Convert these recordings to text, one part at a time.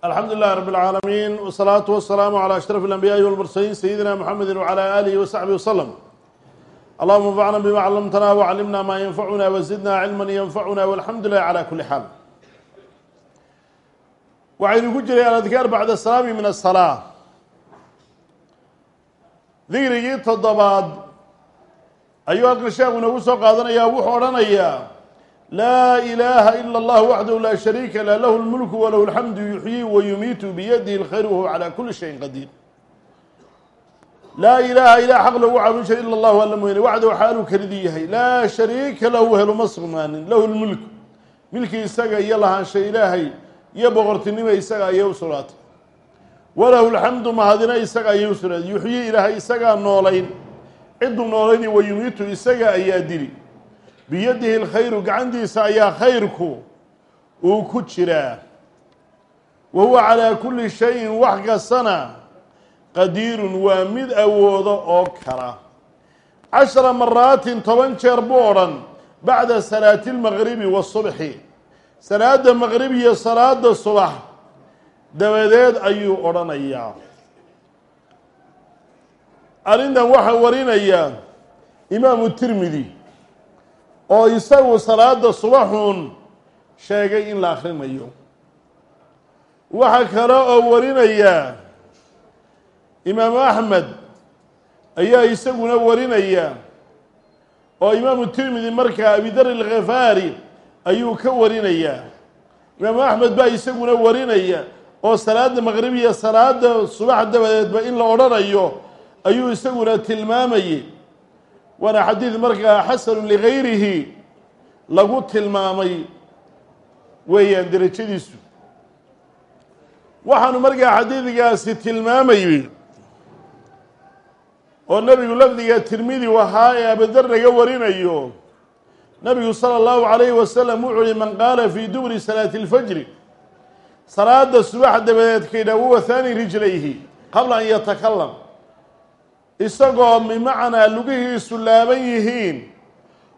alxamdu lilahi rab اlcaalamiin wsalaatu wasalaamu calى ashraf اlanbiyaaءi walmursaliin sayidina mxamedi wclى alihi wasaxbihi waslm allahuma anfacna bima callamtana wcallimna ma yanfacuna wazidna cilma yanfacuna walxamdu lilah cala kuli xaal waxaynu ku jiray aladkaar bacda salaami min asalaa digrigii toddobaad ayuu halkan sheekhu inoogu soo qaadanayaa wuxuu odhanayaa laa ilaaha ila اllah waxdahu laa shariika lah lahu lmulku walahu alxamdu yuxyii wa yumiitu biyadihi اlkhayr wahuwa calaa kuli shayin qadiir laa ilaaha ilah xaq lagu caabudin jira ila allahu alla mooyane waxdahu xaaluu kelidii yahay. Laa shariika lahu heluma sugnaanin lahu lmulku milki isaga iyo lahaansha ilaahay iyo boqortinimo isaga ayay u sugnaatay walahu lxamdu mahadina isaga ayay u sugnaatay yuxyii ilaahay isagaa noolayn. Cidduu noolayni wa yumiitu isaga ayaa dili biyadihi lkhayru gacantiisa ayaa khayrku uu ku jiraa. Wa huwa calaa kulli shayin wax kastana qadiirun waa mid awoodo oo kala cashara maraatin toban jeer buu odhan bacda salaati lmaqribi wasubxi salaada maqrib iyo salaada subax dabadeed ayuu odhanayaa. Arrintan waxaa warinaya imaamu tirmidi oo isagu salaada subaxuun sheegay in la akrinayo waxaa kale oo warinaya imaamu axmed ayaa isaguna warinaya oo imaamu tirmidi markaa abidar alkhifaari ayuu ka warinayaa imaamu axmed baa isaguna warinaya oo salaada maqrib iyo salaada subax dabadeedba in la odhanayo ayuu isaguna tilmaamayay waana xadiid markaa xasanu ligayrihi lagu tilmaamay weeyaan derajadiisu waxaanu markaa xadiidkaasi tilmaamayay oo nebigu lafdiga tirmidi wahaa ee abadar naga warinayo nabigu sala allahu calayhi wasalam wuxuu yihi man qaala fii duburi salaati اlfajri salaada subax dabadeed kaydha wawa haani rijlayhi qabla an yatakalam isagoo bimacnaa lugihiisu laaban yihiin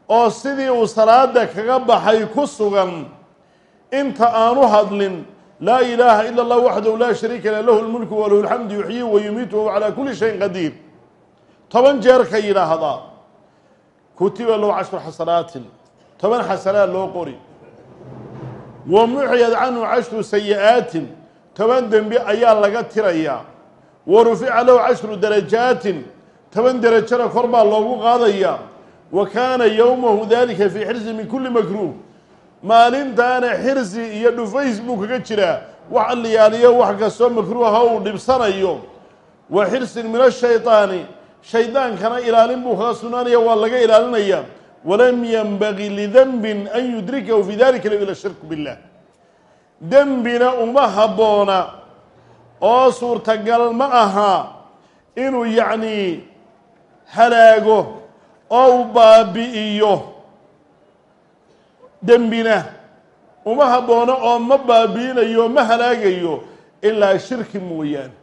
oo sidii uu salaada kaga baxay ku sugan inta aanu hadlin laa ilaaha ila اllah waxdahu laa shariika lah lahu lmulku walahu alxamdu yuxyii wa yumiitu wahuwa calaa kuli shayin qadiir. Toban jeer ka yidhaahdaa kutiba low cashru xasanaatin toban xasanaad loo qori. Wa muxyad canhu cashru sayi-aatin toban dembi ayaa laga tirayaa wa rufica lahu cashru darajaatin toban derajana kor baa loogu qaadayaa wa kaana yowmahu dalika fii xirsi min kulli makruuh. Maalintaana xirsi iyo dhufays buu kaga jiraa. Wax alliyaaliyo wax kastoo makruuha uu dhibsanayo. Wa xirsin min ashaydaani shaydaankana ilaalin buu kaga sugnaanaya waa laga ilaalinaya. Walam yanbagi lidanbin an yudrikahu fi dalika la ila shirku billah. Dembina uma habboona oo suurtagal ma aha inuu yacnii halaago oo u baabi'iyo. Dembina uma habboono oo ma baabi'inayo ma halaagayo ilaa shirki mooyaane.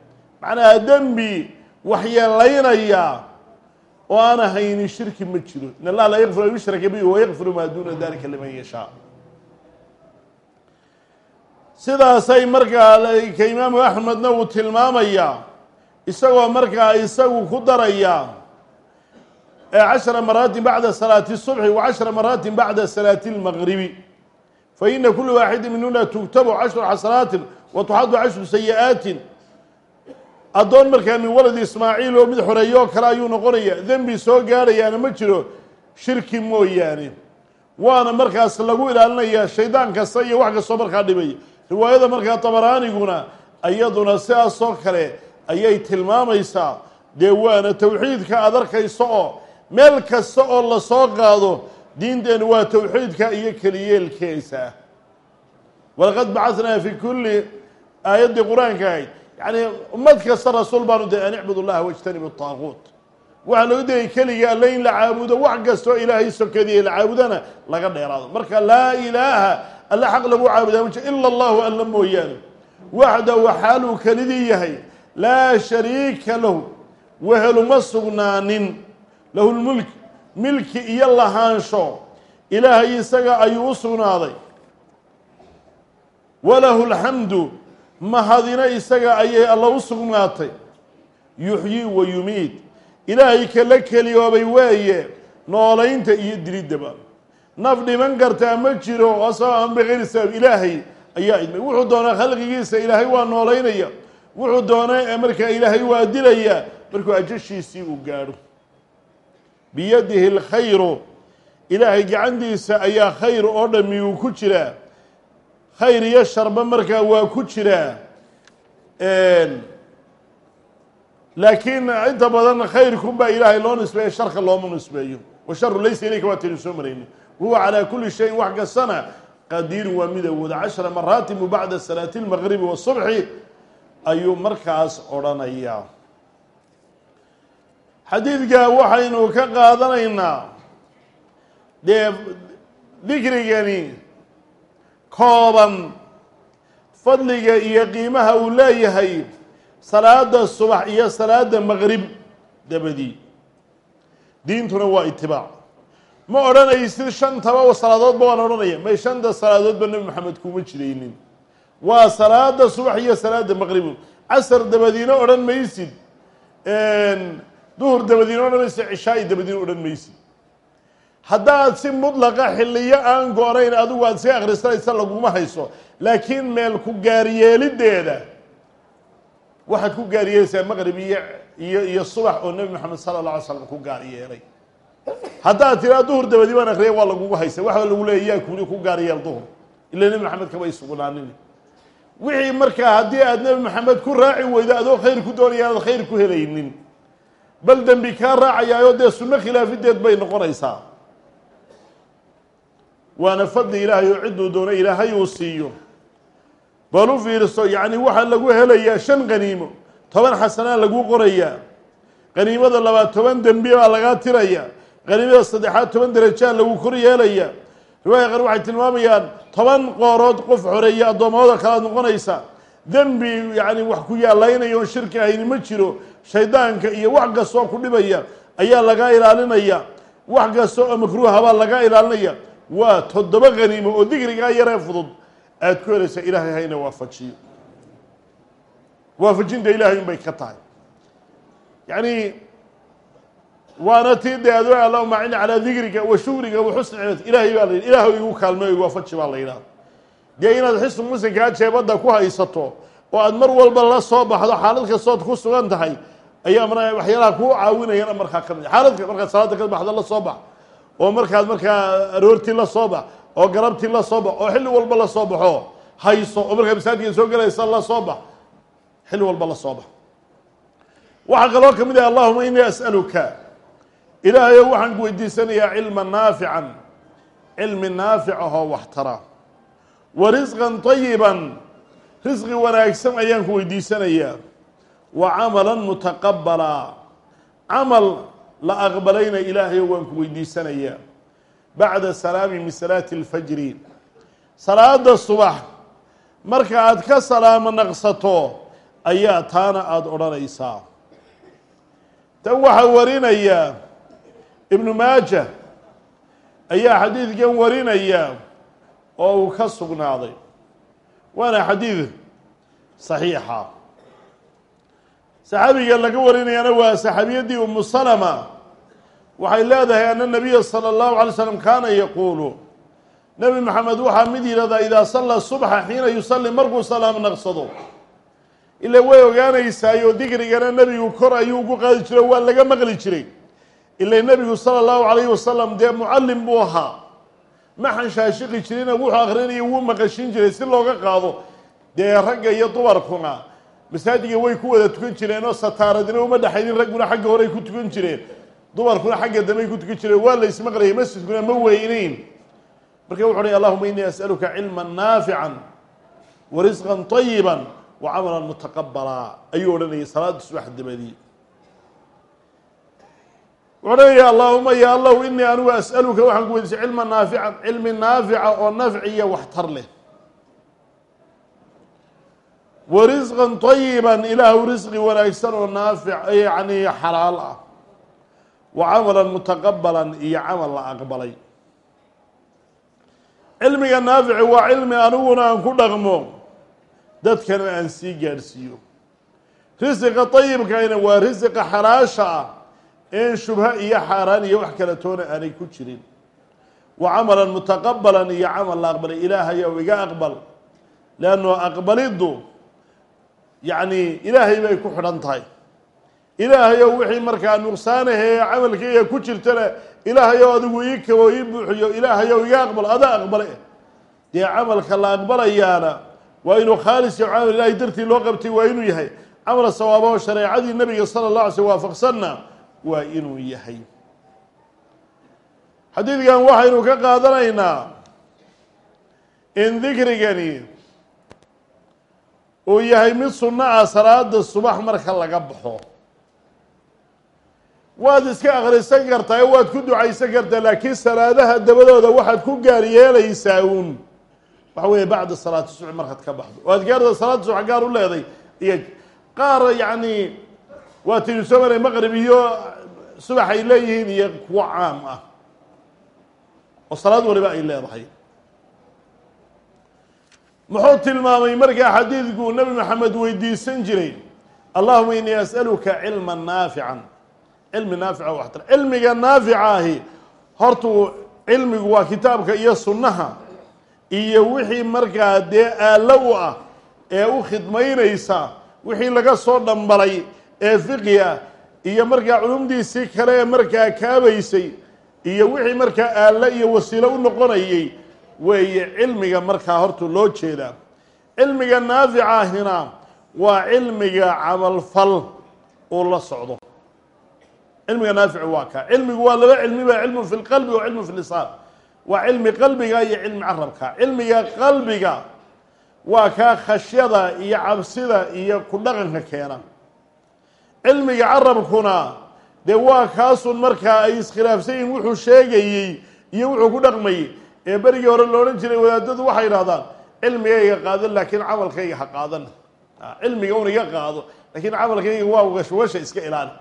Macnaha dembi waxyeelaynaya oo aan ahayni shirki ma jiro. In allah laa yakfir an yushraka bihi wayakfiru maa duuna dalika liman yashaa sidaasay markaa ka imaamu axmedna uu tilmaamayaa isagoo markaa isagu ku daraya cashra maraatin bacda salaati الصubxi wa cashra maraatin bacda salaati اlmaqribi faina kula waaxidi minhuna tugtabu cashru xasanaatin wa tuxadu cashru sayi-aatin addoon markaa min waladi ismaaciil oo mid xoreeyo oo kale ayuu noqonaya dembi soo gaarayaana ma jiro shirki mooyaane waana markaas lagu ilaalinaya shaydaan kasta iyo wax kastoo markaa dhibay riwaayada markaa tabaraaniguna iyaduna sidaasoo kale ayay tilmaamaysaa. Dee waana towxiidka aad arkayso oo meel kasta oo la soo qaado diinteenu waa towxiidka iyo keliyeelkeesa. Walaqad bacanaa fi kulli aayaddii qur'aanka ahayd. Yacni ummad kasta rasuul baanu de an icbud llaha wajtanibu taaquut waxaa loogu dayay keliga alle in la caabudo wax kastoo ilaahay sokadiya la caabudana laga dheeraado. Marka laa ilaaha alle xaq lagu caabudaa ma jir ila allahu alla mooyaane. Waxdahu xaaluu kelidii yahay laa shariika lahu weheluma sugnaanin. Lahu lmulk milki iyo lahaansho ilaahay isaga ayuu u sugnaaday. Walahu alxamdu mahadina isaga ayay alla u sugnaatay. Yuxyii wa yumiid ilaahay kala keliyoobay weeye noolaynta iyo diliddaba naf dhiman kartaa ma jiro asagoo an bikayri sabab ilaahay. Ayaa idmay wuxuu doonaa khalqigiisa ilaahay waa noolaynaya. Wuxuu doona markaa ilaahay waa dilaya markuu ajashiisii uu gaadho. Biyadihi alkhayru ilaahay gacantiisa ayaa khayr oo dhami uu ku jiraa khayr iyo sharba markaa waa ku jiraa laakiin inta badan khayrkun baa ilaahay loo nisbeeyo sharka looma nisbeeyo. Washaru laysa ilayka waa taynu soo marayni wahuwa calaa kuli shayin wax kastana qadiirun waa mid awooda cashara maraatibu bacda salaati اlmaqribi wasubxi ayuu markaas odhanayaa xadiidka waxaynu ka qaadanaynaa dee dikrigani kooban fadliga iyo qiimaha uu leeyahay salaada subax iyo salaada maqrib dabadii diintuna waa itibaac ma odhanaysid shantaba salaadoodba waan odhanaya may shanta salaadoodba nebi maxamed kuma jiraynin. Waa salaada subax iyo salaada maqrib. Casar dabadiina odhan maysid. Duhur dabadiina odhan maysid cishaai dabadiina odhan maysid. Haddaad si mudlaqa xilliyo aan go-nayn adigu aad sii akhrisanaysa laguma hayso. Laakiin meel ku gaaryeelideeda waxaad ku gaaryeelaysaa maqrib iyo iyo iyo subax oo nebi maxamed sala alla alay slam ku gaar yeelay haddaad tiraa duhur dabadi baan akriyay waa lagugu haysa waxa lagu leeya yaa kuli ku gaar yeel duhur ila nebi maxamed kama ay sugnaanin wixii markaa haddii aad nebi maxamed ku raaci weydo adoo khayr ku doonaya aad khayr ku helaynin. Bal dembi kaa raacayaayo dee sunno khilaafideed bay noqonaysaa. Waana fadli ilaahay oo cidduu doono ilaahay uu siiyo. Bal u fiirso yacni waxaa lagu helayaa shan qaniimo toban xasanaa lagu qorayaa. Qaniimada labaad toban dembi baa lagaa tiraya qaniimada saddexaad toban darajaa lagu kor yeelaya. Riwaaya qaar waxay tilmaamayaan toban qoorood qof xoreeya addoommada kalaad noqonaysa. Dembi yacni wax ku yaallaynaya oon shirki ahayni ma jiro. Shaydaanka iyo wax kastoo ku dhibaya ayaa lagaa ilaalinaya. Wax kasta oo makruuha baa lagaa ilaalinaya. Waa toddoba qaniimo oo digrigaa yaree fudud. Aad ku helaysa ilaahay hayna waafajiyo. Waafajinta ilaahay un bay ka tahay. Yacni waana tii dee ado allahuma acini calaa dikrika wa shukriga wa xusni cibaadati ilahay baa la yidhi ilaah igu kaalmeyo igu waafaji baa la yidhaha dee inaad xisnu muslimkaa jeebadda ku haysato oo aad mar walba la soo baxdo xaalad kastood ku sugan tahay ayaa mar waxyaalaha kuu caawinayana markaa ka mid xaaladka markaad salaada ka baxdo la soo bax oo markaad markaa aroortii la soo bax oo garabtii la soo bax oo xilli walba la soo baxo hayso oo markaa masaajidka soo gelaysa la soo bax xilli walba la soo bax. Waxaa kaloo ka mid ah allahuma inii as'aluka ilaahayo waxaan ku weydiisanayaa cilma naafican. Cilmi naafic ahoo waxtara wa risqan طayiban risqi wanaagsan ayaan ku weydiisanayaa. Wa camalan mutaqabala camal la aqbalayna ilaahayo waan ku weydiisanayaa. Bacda salaami min salaati اlfajri salaada subax. Marka aad ka salaamo naqsato ayaa taana aada odhanaysaa. Tan waxaa warinaya ibnu maaja ayaa xadiidkan warinaya oo uu ka sugnaaday. Waana xadiid saxiixa. Saxaabiga laga warinayana waa saxaabiyaddii umu salama. Waxay leedahay ana nabiya salى اllahu alay slam kaana yaquulu nebi maxamed waxaa mid yidhahdaa idaa salla subxa xiina yusalli markuu salaam naqsado ila way ogaanaysaayoo dikrigana nebigu kor ayuu ugu qaadi jiro waa laga maqli jiray ila nebigu sala allahu calayhi wasalam dee mucallim buu ahaa. Ma xanshaashiqi jirina wuxuu akrinaya wuu maqashin jiray si looga qaado. Dee ragga iyo dumarkuna masaajidka way ku wada tukan jireenoo sataaradina uma dhexaynin ragguna xagga horey ku tukan jireen. Dumarkuna xagga dambey ku tukan jireen waa la ismaqlayay masjidkuna ma weyneyn. Marka wuxu uhi allahuma inii as'aluka cilma naafican wa risqan طayiba wa camalan mutaqabala ayuu odhanayay salaada subax dabadii leeyahy allahuma ya allahu inii anigu as'aluka waxaan ku weydiisay cilma naafican cilmi naafica oo nafciya waxtar leh. Wa risqan طayiban ilaahu risqi wanaagsan oo naafic yani xalaal ah. Wa camalan mutaqabalan iyo camal la aqbalay. Cilmiga naafici waa cilmi aniguna aan ku dhaqmo dadkana aan sii gaadhsiiyo. Risiqa dayibkayna waa risiqa xalaasha ah een shubha iyo xaaraan iyo wax kale toona aanay ku jirin. Wa camalan mutaqabalan iyo camal la aqbalay. Ilaahayow iga aqbal. Leanno aqbaliddu yacni ilaahay bay ku xidhan tahay. Ilaahayow wixii markaa nuqsaanahee camalkayga ku jirtana ilaahayow adigu ii kabo ii buuxiyo ilaahayow iga aqbal adaa aqbale. Dee camalka la aqbalayaana waa inuu khaalis iyo camal ilaahay dartii loo qabtay waa inuu yahay. Camal sawaabo shareecadii nabiga sala allah alay slm waafaqsanna waa inuu yahay. Xadiidkan waxaynu ka qaadanaynaa in dikrigani uu yahay mid sunno ah salaada subax marka laga baxo. Waad iska akhrisan kartaa waad ku ducaysan kartaa laakiin salaadaha dabadooda waxaad ku gaar yeelaysaa uun. Waxa weeye bacda salaati subx markaad ka baxdo. Oo adgaarda salaada subax gaar u leeday. Iyo qaar yacni waa tinu soo maray maqrib iyo subax ay leeyihiin iyo kuwo caam ah. Oo salaad waliba ay leedahay. Muxuu tilmaamay markaa xadiidku nebi maxamed weydiisan jiray allahuma inii as'aluka cilma naafican. Cilmi naafica waxtar. Cilmiga naafica ahi hortuu cilmigu waa kitaabka iyo sunnaha iyo wixii markaa dee aallo u ah ee u khidmaynaysa wixii laga soo dhambalay ee fiqi ah iyo markaa culumdiisii kale ee markaa kaabaysay iyo wixii markaa aallo iyo wasiilo u noqonayay weeye cilmiga markaa horta loo jeedaa cilmiga naaficaahina waa cilmiga camalfal uu la socdo. Cilmiga naafici waa kaa cilmigu waa laba cilmiba cilmu fi lqalbi wa cilmu fi lisaan. Waa cilmi qalbiga iyo cilmi carabka. Cilmiga qalbiga waa kaa khashyada iyo cabsida iyo ku dhaqanka keena cilmiga carabkuna dee waa kaasun markaa ay iskhilaafsan yihiin wuxuu sheegayey iyo wuxuu ku dhaqmayey ee berigii hore loodhan jiray wadaadadu waxay idhahdaan cilmigayga qaado laakiin camalkayga ha qaadan. Cilmiga un iga qaado laakiin camalkayga waa washwasha iska ilaali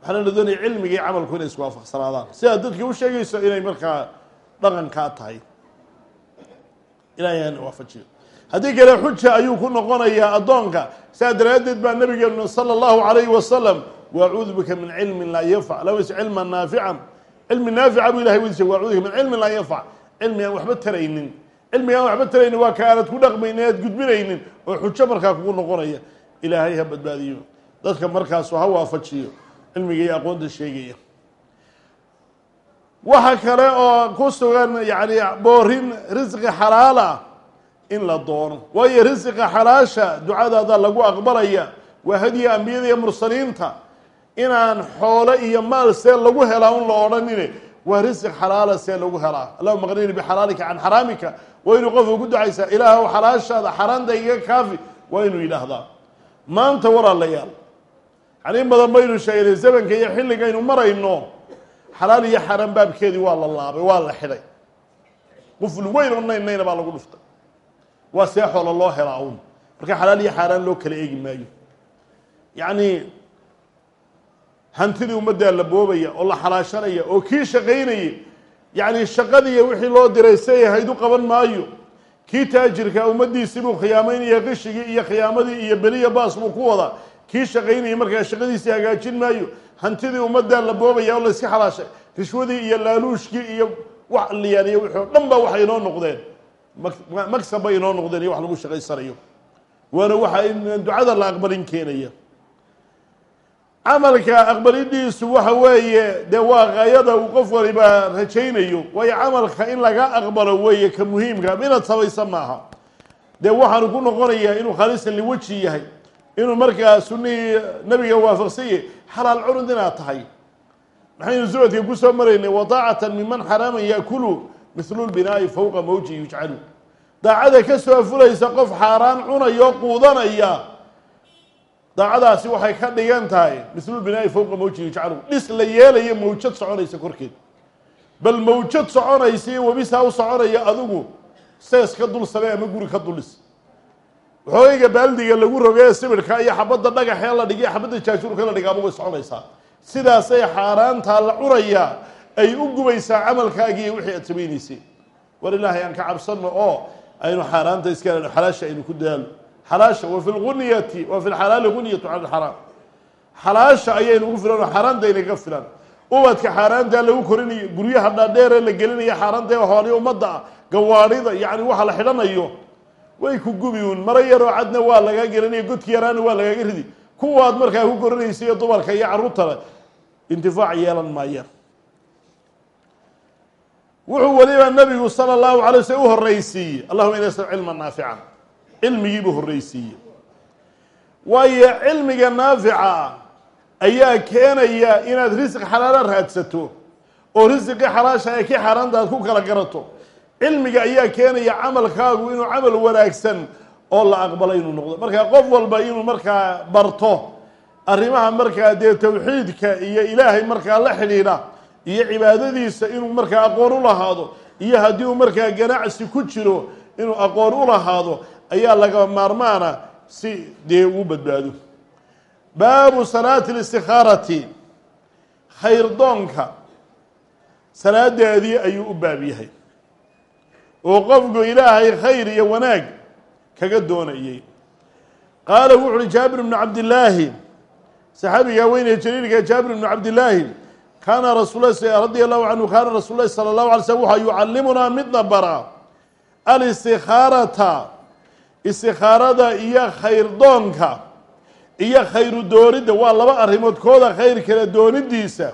waxaana la doonaya cilmiga iyo camalku inay iswaafaqsanaadaan sidaa dadka u sheegayso inay markaa dhaqankaa tahay. Ilahay hana waafajiyo haddii kale xuja ayuu ku noqonayaa addoonka. Saa daraaddeed baa nabigeenu sala allahu calayhi wasalam wacuudu bika min cilmin laa yanfac laws cilman naafican cilmi naafica buu ilahay weydiisay wacuudu bika min cilmin laa yanfac cilmi aan waxba taraynin. Cilmiga aan waxba taraynin waa ka aanad ku dhaqmaynin aad gudbinaynin oo xujo markaa kugu noqonaya. Ilaahay ha badbaadiyo. Dadka markaasu ha waafajiyo. Cilmiga iyo aqoonta sheegaya. Waxa kale oo ku sugan yani boorin risqi xalaal ah in la doono. Waayo risqiga xalaasha ducadaada lagu aqbalaya waa hadiya ambiyada iyo mursaliinta. Inaan xoolo iyo maal see lagu helaa un la odhanine waa risq xalaala see lagu helaa. Allahuma qnini bixalaalika can xaraamika. Waa inuu qofka ku ducaysaa ilaahw xalaashaada xaaraanta iga kaafi. Waa inuu yidhaahdaa. Maanta walaalayaal yani badan baynu sheegnay zamanka iyo xilligaynu marayno xalaal iyo xaaraan baabkeedii waa la laabay waa la xidhay quful weyn oo baa lagu dhuftay waa see loo helaa un marka xalaal iyo xaaraan loo kala eegi maayo. Yacni hantidii ummaddaa la boobaya oo la xalaashanaya oo kii shaqaynayay yacni shaqadiiyo wixii loo diray say ahayd u qaban maayo. Kii taajirka ummaddiisii buu khiyaamaynaya qishigii iyo khiyaamadii iyo beliya baas buu ku wadaa. Kii shaqaynayay markaa shaqadiisii hagaajin maayo. Hantidii ummaddaa la boobaya oo la iska xalaashay rishwadii iyo laaluushkii iyo wax liyaaniyo wixii o dhan ba waxay inoo noqdeen magsab bay inoo noqdeen iyo wax lagu shaqaysanayo. Waana waxa ducada la aqbalin keenaya. Camalka aqbalidiisu waxa weeye dee waa gaayada uu qof waliba rajaynayo. Waayo camalka in laga aqbalo weeye ka muhiimka inaad samaysa maaha. Dee waxaanu ku noqonayaa inuu khaalisan liweji yahay. Inuu markaa sunihii nabiga waafaqsan yahay xalaal curud inaad tahay. Maxaynu zuwadka ku soo maraynay wadaacatan miman xaraaman yaakulu mithlu lbinaa'i fowqa mawji yujcalu daacada ka soo fulaysa qof xaaraan cunaya oo quudanaya daacadaasi waxay ka dhigan tahay mislulbinaa'i fowqa mawji yujcalu dhis la yeelayo mawjad soconaysa korkeed. Bal mawjad soconaysa iyo webisaa u soconaya adigu sees ka dul samee ama guri ka dulis. Waxoogayga baaldiga lagu roge ee sibirka iyo xabadda dhagaxee la dhigay xabadda jaajuurka la dhigaaba way soconaysaa. Sidaasay xaaraantaa la cunaya ay u gubaysaa camalkaagii wixii aad samaynaysay. War ilaahay aan ka cabsanno oo aynu xaaraanta iska xalaasha aynu ku dadaalo xalaasha wa fi lgunyati wa fi lxalaali gunyatu cala alxaraam. Xalaasha ayaynu ugu filan oo xaaraanta inaga filan. Ubadka xaaraantaa lagu korinayo guryaha dhaadheeree la gelinayo xaaraanta ee hoolay ummadda ah gawaadhida yacni waxa la xidhanayo. Way ku gubi uun maro yaroo cadna waa lagaa gelinaya godki yaraana waa lagaaga ridi. Kuwaad markaa ku korinaysa iyo dumarka iyo carruurtale intifaac yeelan maayaan wuxuu weliba nabigu sala allahu alay waslm u horreysiiyey allahuma ina sal cilma naafica cilmigiibuu horreysiiyey waayo cilmiga naafica ayaa keenaya inaad risiq xalaala raadsato oo risiqii xalaasha ee ki xaaraanta aad ku kala garato. Cilmiga ayaa keenaya camalkaagu inuu camal wanaagsan oo la aqbalo inuu noqdo. Markaa qof walba inuu markaa barto arrimaha markaa dee tawxiidka iyo ilaahay markaa la xidhiidha iyo cibaadadiisa inuu markaa aqoon u lahaado iyo haddii uu markaa ganacsi ku jiro inuu aqoon u lahaado ayaa laga maarmaana si dee uu badbaado. Baabu salaati اlistikhaarati khayrdoonka salaadeedii ayuu u baab yahay. Oo qofku ilaahay khayr iyo wanaag kaga doonayay. Qaala wuxu uhi jaabir bnu cabdillaahi saxaabigaa weynee jaliilka jaabir bnu cabdillaahi kaana rasul radia allahu canhu kaana rasuul lahi salى اllahu alay slm waxaa yucallimunaa midna bara alistikhaarata istikhaarada iyo khayrdoonka iyo khayru doonidda waa laba arrimood kooda khayr kala doonidiisa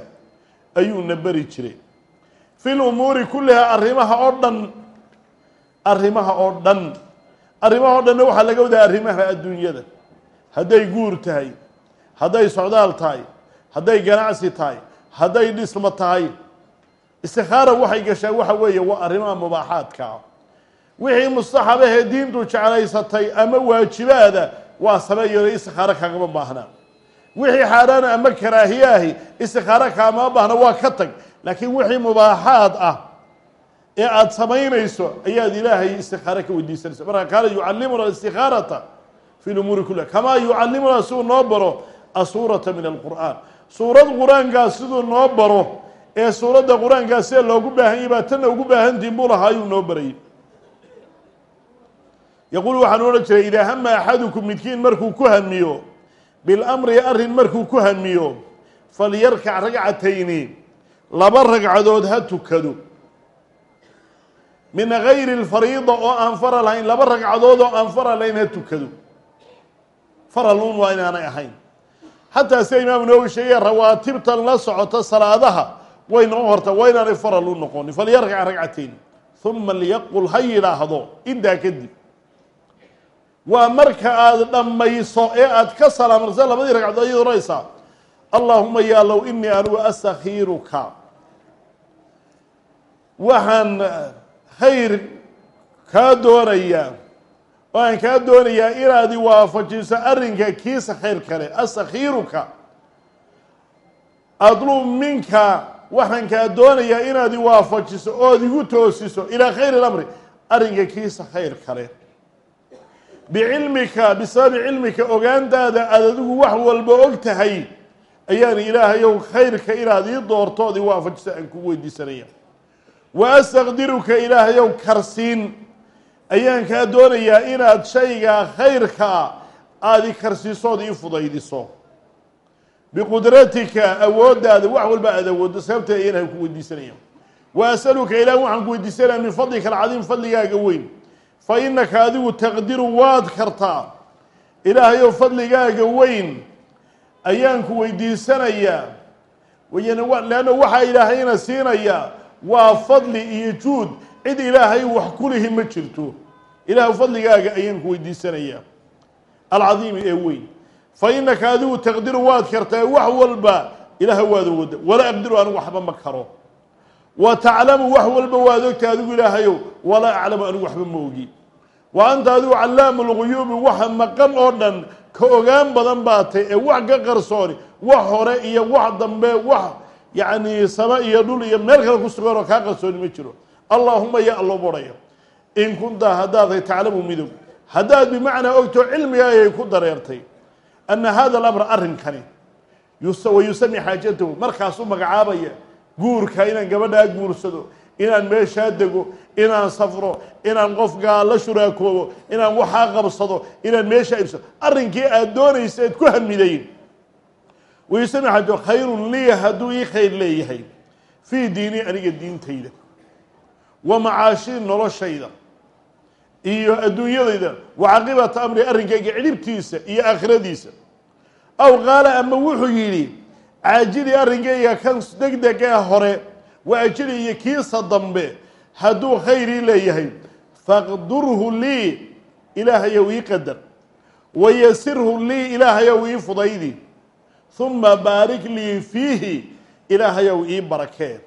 ayuuna beri jiray. Fi lumuuri kullihaa arrimaha oo dhan arrimaha oo dhan arrimaha o dhanna waxaa laga wadaa arrimaha adduunyada. Hadday guur tahay hadday socdaal tahay hadday ganacsi tahay hadday dhismo tahay. Istikhaara waxay gashaa waxa weeye waa arrimaha mubaaxaadkaa wixii mustaxabahee diintu jeclaysatay ama waajibaada waa sameeyo istikhaaro kaagama baahna. Wixii xaaraana ama karaahiyaahi istikhaaro kaama baahna waa ka tag. Laakiin wixii mubaaxaad ah ee aada samaynayso ayaad ilaahay istikaaro ka weydiisanaysa marka kaana yucallimuna istikhaarata fi lumuuri kuliha kamaa yucallimuna siduu noo baro asuurata min alqur'aan suurad qur'aankaas siduu noo baro ee suuradda qur'aankaas sida loogu baahan yahy baa tanna ugu baahantihin buu lahaa ayuu noo barayay yaquul waxaan odhan jiray idaa hama axadukum midkiin markuu ku hamiyo bilamri arrin markuu ku hamiyo falyarkac ragcatayni laba ragcadood ha tukado. Min gayri lfariida oo aan fara lahayn laba ragcadood oo aan fara lahayn ha tukado. Faraluun waa inaanay ahayn xataa sida imaamu nawowi sheegaya rawaatibtan la socota salaadaha way noqon horta waa inaanay faral u noqonin falyarkac ragcatayn uma liyaqul ha yidhaahdo intaa kadib. Waa marka aada dhammayso ee aada ka salaamarsa labadii ragcadood ayad oraysaa allaahuma yaa low inii anugu astakhiiruka. Waxaan khayr kaa doonayaa oo aan kaa doonayaa inaad i waafajiso arrinka kiisa khayr kale astakhiiruka adlub minka waxaan kaa doonayaa inaad waafajiso ood igu toosiso ilaa khayr اlamri arrinka kiisa khayr kale. Bicilmika bisababi cilmika ogaantaada aad adigu wax walba og tahay ayaan ilaahayow khayrka inaad ii doorto ood i waafajiso aan kugu weydiisanaya wa astaqdiruka ilaahayow karsiin ayaan kaa doonayaa inaad shaygaa khayrkaa aada i karsiisood ii fudaydiso. Biqudratika awooddaada wax walba aada awooddo sababteeda ayaan ku weydiisanaya wa asaluka ilaah waxaan ku weydiisanaya min fadlika alcadiim fadligaaga weyn. Fa innaka adigu taqdiru waad kartaa ilaahayow fadligaaga weyn ayaan ku weydiisanayaa leanna waxaa ilaahayna siinayaa waa fadli iyo juud cid ilaahay wax kulihi ma jirto. Ilaah fadligaaga ayaan ku weydiisanayaa. Alcadiimi ee weyn. Fa innaka adigu taqdiru waad kartaa wax walba ilaah waad awooda walaa aqdiru anigu waxba ma karo. Wa taclamu wax walba waad ogta adigu ilaahayow walaa aclamu anigu waxba ma ogi. Wa anta adigu callaamu lguyuubi waxa maqan oo dhan ka ogaan badan baa tay ee wax ka qarsooni wax hore iyo wax dambe wax yacni sama iyo dhul iyo meel kale ku sugan oo kaa qarsooni ma jiro allaahuma ya allo baraya in kunta haddaadhay taclamu midog haddaad bimacnaa ogto cilmigaagay ku dareertay. Ana hada alamra arrinkani wa yusami xaajatahu. Markaasuu magacaabaya guurka inaan gabadhaa guursado inaan meeshaa dego inaan safro inaan qofkaa la shuraakoobo inaan waxaa qabsado inaan meeshaa ibsado arrinkii aada doonaysa eed ku hamiday waysamixado khayrun lii hadduu ii khayr leeyahay. Fii diini aniga diintayda wa macaashii noloshayda iyo adduunyadayda wa caqibata amri arrinkayga cidhibtiisa iyo aakhiradiisa. Aw qaala ama wuxuu yidhi caajilii arrinkayga kan degdega hore wa ajili iyo kiisa dambe hadduu khayrii leeyahay faqdurhu lii ilaahayow ii qadar. Wayasirhu lii ilaahayow ii fudaydi. Huma baarik lii fiihi ilaahayow ii barakee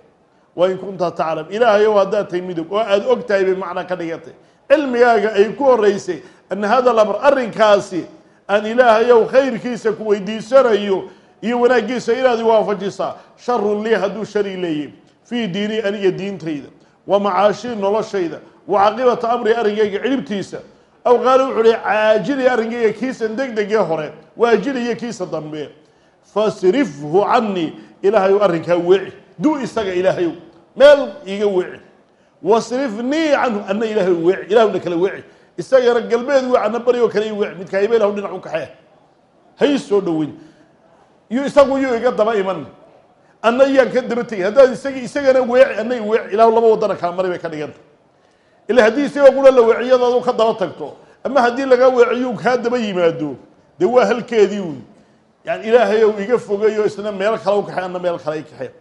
wain kunta taclam ilaahayow haddaad tahay midog oo aada og tahay bay macnaa ka dhigatay. Cilmigaaga ay ku horeysay ana hada lamr arrinkaasi aan ilaahayow khayrkiisa ku weydiisanayo iyo wanaaggiisa inaad waafajisaa sharun lii hadduu shari leeyahy fii diini aniga diintayda wa macaashii noloshayda wa caqibata amri arrinkayga cidhibtiisa aw qaala wuxuu hi caajili arrinkayga kiisan deg degee hore waajiliyo kiisa dambe. Fasrifhu canii ilaahayow arrinkaa weeci du isaga ilaahayow meel iga weeci. Wasrifnii canhu ana ilaahay weeci. Ilahuna kala weeci. Isagana galbeed weec ana bari oo kale i weeci. Midkaa iba ilahu dhinac u kaxee. Hay soo dhoweyn iyo isagu yuu iga daba iman. Anna iyaan ka daba tegay haddaad isag isagana weeci ana weeci. Ilahu laba wadana kala mari bay ka dhiganta. Ila haddii isagoo qura la weeciyadaadu ka daba tagto. Ama haddii laga weeciyu kaa daba yimaado. Dee waa halkeedii uun. Yani ilaahayow iga fogeeyo isna meel kale u meel kale i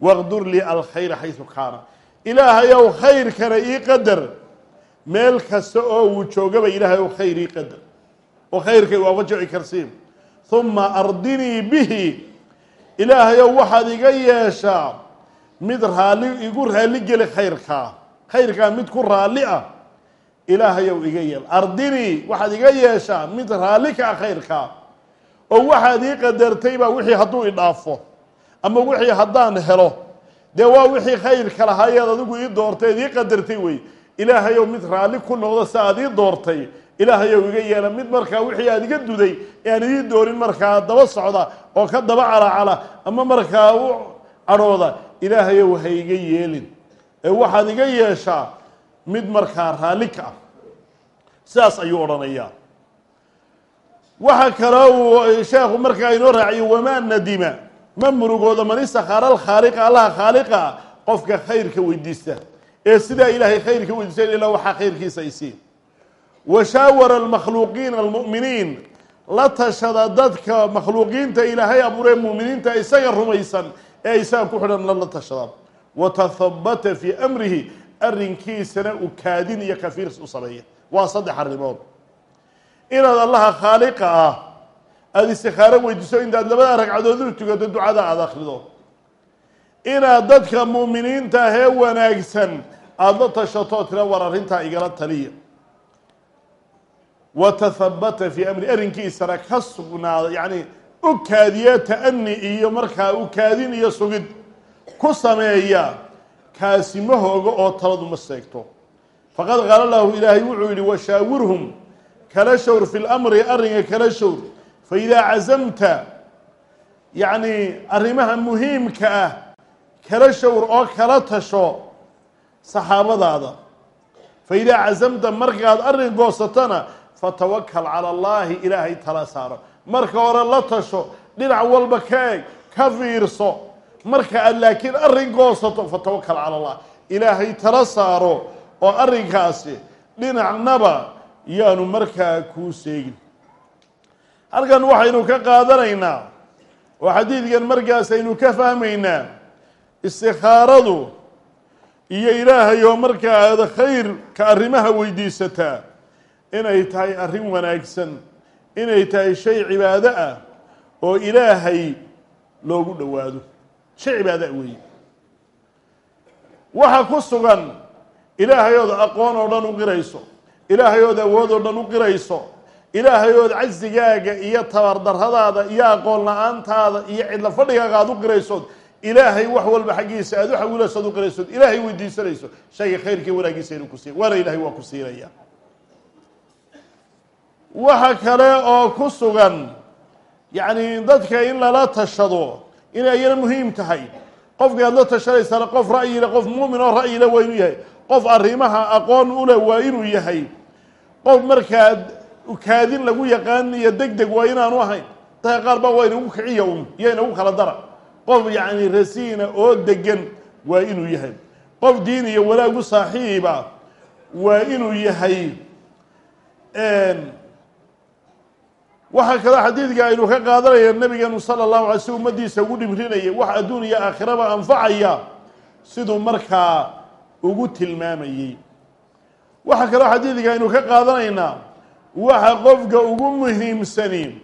waqdur lii alkhayra xaysu kaana ilaahayow khayrkana ii qadar meel kasta oo uu joogaba ilaahayow khayr ii qadar oo khayrkay waafajici karsiin huma ardinii bihi ilaahayow waxaad iga yeeshaa mid raalli igu raalli geli khayrkaa khayrkaa mid ku raalli ah ilaahayow iga yeel ardinii waxaad iga yeeshaa mid raalli ka ah khayrkaa oo waxaad ii qadartay baa wixii hadduu idhaafo ama wixii haddaan helo dee waa wixii khayrka lahaayeed adigu ii doortay ed ii qadartay wey. Ilaahayow mid raalli ku noqdo si aad ii doortay ilaahayow iga yeela mid markaa wixii aad iga duday ee aan ii doorin markaa daba socda oo ka daba calacala ama markaa u cadhooda ilaahayow ha iga yeelin. Ee waxaad iga yeeshaa mid markaa raalli ka ah. Sidaas ayuu odhanayaa. Waxa kaloo uu sheekhu markaa inoo raaciyo wamaa nadima ma murugooda man istakhaara alkhaaliqa allaha khaaliqa qofka khayrka weydiista. Ee sidaa ilaahay khayrka weydiista ilaa waxaa khayrkiisa isii wa shaawara almakhluuqiina almu'miniin la tashada dadka makhluuqiinta ilaahay abuuree mu'miniinta isaga rumaysan ee isaga ku xidhan la la tashada wa tahabata fii amrihi arrinkiisana u kaadin iyo kafiirs u sameeya. Waa saddex arrimood. Inaad allaha khaaliqa ah aada istikaaro weydiiso intaad labada ragcadood u tukato ducada aada akhrido. Inaad dadka mu'miniinta ahee wanaagsan aada la tashato tira war arrintaa igala taliya. Wa tahabata fii amri arrinkiisana ka sugnaada yacni u kaadiya ta'ani iyo markaa u kaadin iyo sugid. Ku sameeya kaasi ma hoogo oo taladu ma seegto. Faqad qaala lahu ilaahay wuxuu yidhi washaawirhum kala showr fi lamri arrinka kala showr faidaa casamta yacni arrimaha muhiimka ah kala showr oo kala tasho saxaabadaada. faidaa casamta markaad arrin goosatana fatawakal cala allaahi ilaahay tala saaro. Marka hore la tasho dhinac walba ka eg ka fiirso. Marka aad laakiin arrin goosato fatawakal cala allah ilaahay tala saaro. Oo arrinkaasi dhinacnaba yaanu markaa kuu seegin halkan waxaynu ka qaadanaynaa oo xadiidkan markaas aynu ka fahmaynaa istikhaaradu iyo ilaahay oo markaa aada khayrka arrimaha weydiisataa inay tahay arrin wanaagsan inay tahay shay cibaado ah oo ilaahay loogu dhowaado. Shay cibaado ah weeye. Waxa ku sugan ilaahayood aqoon oo dhan u qirayso ilaahayood awood oo dhan u qirayso ilaahayood cajsigaaga iyo tabardarradaada iyo aqoon la'aantaada iyo cidla fadhigaaga aada u qiraysood ilaahay wax walba xaggiisa aada u xawilayso ad u qiraysood. Ilaahay weydiisanayso shayga khayrkii wanaagiisa inuu ku siiy waana ilahay waa ku siinaya waxa kale oo ku sugan yacni dadka in lala tashado inay ayana muhiim tahay. Qofkii aad la tashanaysana qof ra'yile qof muumin oo ra'yile waa inuu yahay. Qof arrimaha aqoon ule waa inuu yahay. Qof markaa kaadin lagu yaqaan iyo deg deg waa inaanu ahayn. Dadka qaar baa waa inagu kiciya un iyo inagu kala dara. Qof yacni rasiina oo degan waa inuu yahay. Qof diin iyo wanaagu saaxiiba waa inuu yahay waxaa kaloo xadiidka aynu ka qaadanaya nabigeenu sala allahu alay si ummadiisa ugu dhibrinayay wax adduun iyo aakhiraba anfacaya siduu markaa ugu tilmaamayey waxaa kaloo xadiidka aynu ka qaadanaynaa waxa qofka ugu muhiimsani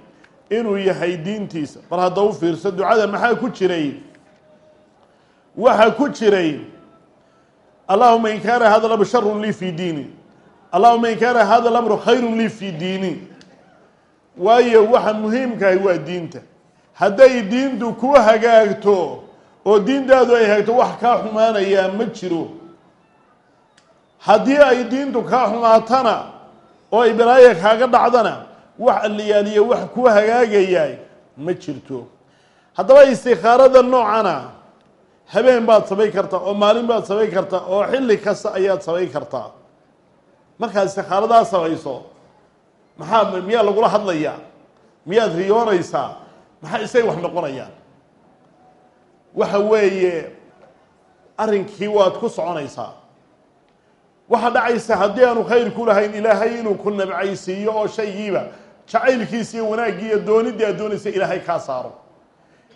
inuu yahay diintiisa. Mar hadda u fiirso ducada maxaa ku jiray? Waxaa ku jiray allahuma in kaana hada lamru sharun lii fi diini. Allahuma in kaana hada lamru khayrun lii fi diini. Waayo waxa muhiimkahay waa diinta. Hadday diintu ku hagaagto oo diintaadu ay hagto wax kaa xumaanayaa ma jiro. Haddii ay diintu kaa xumaatana oo ay kaaga dhacdana wax alliyaaliyo wax ku hagaagayaa ma jirto. Haddaba istikaarada noocana habeen baad samayn kartaa oo maalin baad samayn kartaa oo xilli kasta ayaad samayn kartaa markaad istikaaradaa samayso maxaa miyaa lagula hadlayaa miyaad riyoonaysaa maxaa isay wax noqonayaan? Waxa weeye arrinkii waad ku soconaysaa waxaa dhacaysa haddii aanu khayr ku lahayn ilaahay inuu ku nabcaysiiyo oo shaygiiba jacaylkiisa iyo wanaaggii iyo doonidii aad doonaysa ilaahay kaa saaro.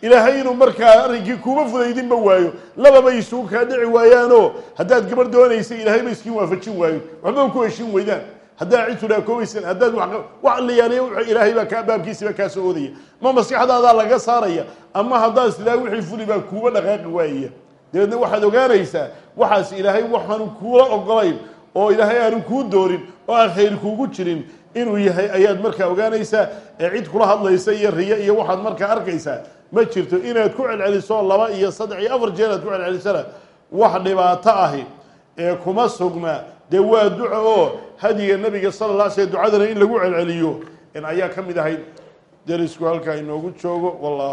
Ilaahay inuu markaa arrinkii kuuba fudaydinba waayo lababa isugu kaa dhici waayaanoo haddaad gabar doonaysa ilaahayba iskiin waafajin waayo waxba ku heshin weydaan. Haddaad cid tudaakoobaysan haddaad wax layaaliya w ilaahay baa kaa baabkiisiba kaa soo oodaya. Ma maskaxdaadaa laga saaraya ama haddaad sidaa wixii fuli baa kuuba dhaqaaqi waayaya dabeedna waxaad ogaanaysaa waxaas ilaahay waxaanu kuula ogolayn oo ilaahay aanu kuu doorin oo aan khayr kuugu jirin. Inuu yahay ayaad markaa ogaanaysaa ee cid kula hadlaysa iyo riyo iyo waxaad markaa arkaysaa. Ma jirto inaad ku celceliso laba iyo saddex iyo afar jeer aad ku celcelisana. Wax dhibaato ahi ee kuma sugna. Dee waa duca oo hadiga nabiga sala la sl ducadana in lagu celceliyo. Ayaa ka mid ahayd. Derisku halkaa inoogu joogo. Wallahu